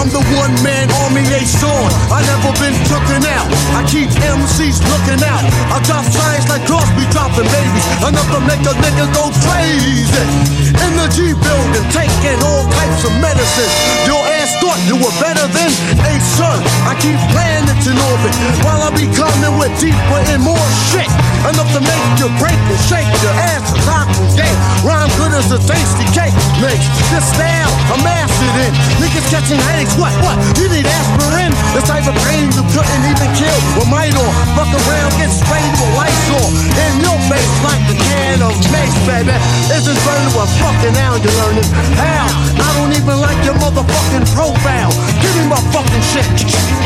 I'm the one man army they sword. I never been tooken out. I keep MCs looking out. I drop signs like Crosby dropping babies. Enough to make a nigga go crazy. In the G building, taking all types of medicine. You were better than a son. I keep planets in orbit while I be coming with deeper and more shit. Enough to make you break and shake your ass and rock and game. Rhyme good as a tasty cake makes. This style, I'm mastered in. Niggas catching headaches, what, what? You need aspirin? The type of pain you couldn't even kill with might or fuck around, get sprayed with lights on. In your face like the can of mace, baby. Isn't burning what fucking now you're learning. How? I don't even like your motherfucking profile. Give me my fucking shit.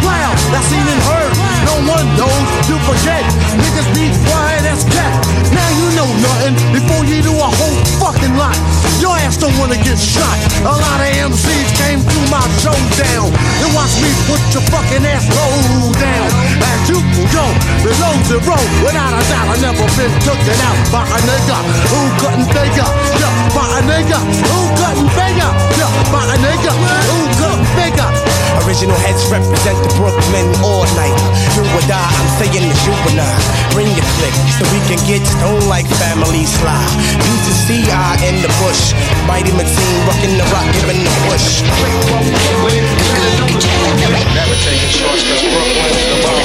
Loud, that's seen and heard. No one knows, you forget. Niggas be quiet as cat. Now you know nothing before you do a whole fucking lot. Your ass don't wanna get shot. A lot of MCs came through my showdown. And watch me put your fucking ass low down. As you can go below zero. Without a doubt, I never been taken out by a nigga who couldn't figure. Yeah, by a nigga who couldn't figure. Yeah, by a nigga who couldn't figure. Original heads represent the Brooklyn all night. You or die, I'm saying the juvenile. Bring your click so we can get stoned like family sly. BTCI in the bush. Mighty Maxine rocking the rock, giving the push. Never taking shorts cause Brooklyn's the borough.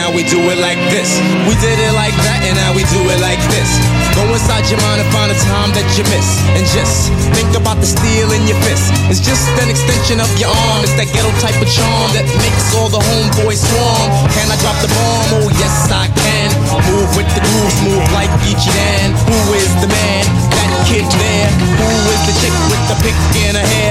Now we do it like this. We did it like that and now we do it like this. Go inside your mind and find a time that you miss. And just think about the steel in your fist. It's just an extension of your arm. It's that ghetto type of charm that makes all the homeboys swarm. Can I drop the bomb? Oh, yes, I can. Move with the grooves, move like Geechee Dan. Who is the man? That kid there. Who is the chick with the pick in her hair?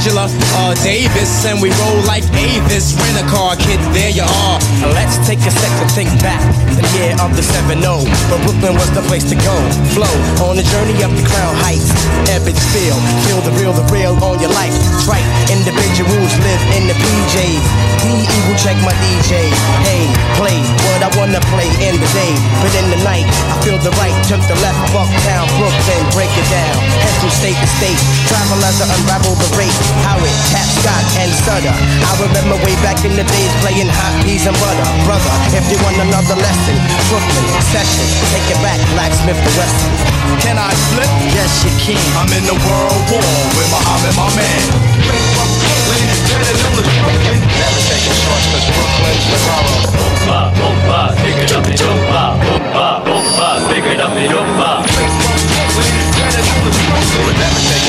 Angela uh, Davis, and we roll like Avis. Rent a car, kid, there you are. Let's take a second, think back. The year of the 7 0. But Brooklyn was the place to go. Flow on the journey up the Crown Heights. Ebbets Field. Feel the real, the real on your life. Right. Individuals live in the PJs. Be evil, check my DJ. Hey, play what I wanna play in the day. But in the night, I feel the right. Took the left, Bucktown, Brooklyn, break it down. From state to state. Travel as I unravel the rate. How it tap, Scott, and Sutter. I remember way back in the days playing hot peas and butter. Brother, if you want another lesson, Brooklyn, session. Take it back, Blacksmith the Weston. Can I flip? Yes, you can. I'm in the world war with Muhammad, my man. Bomba, bomba,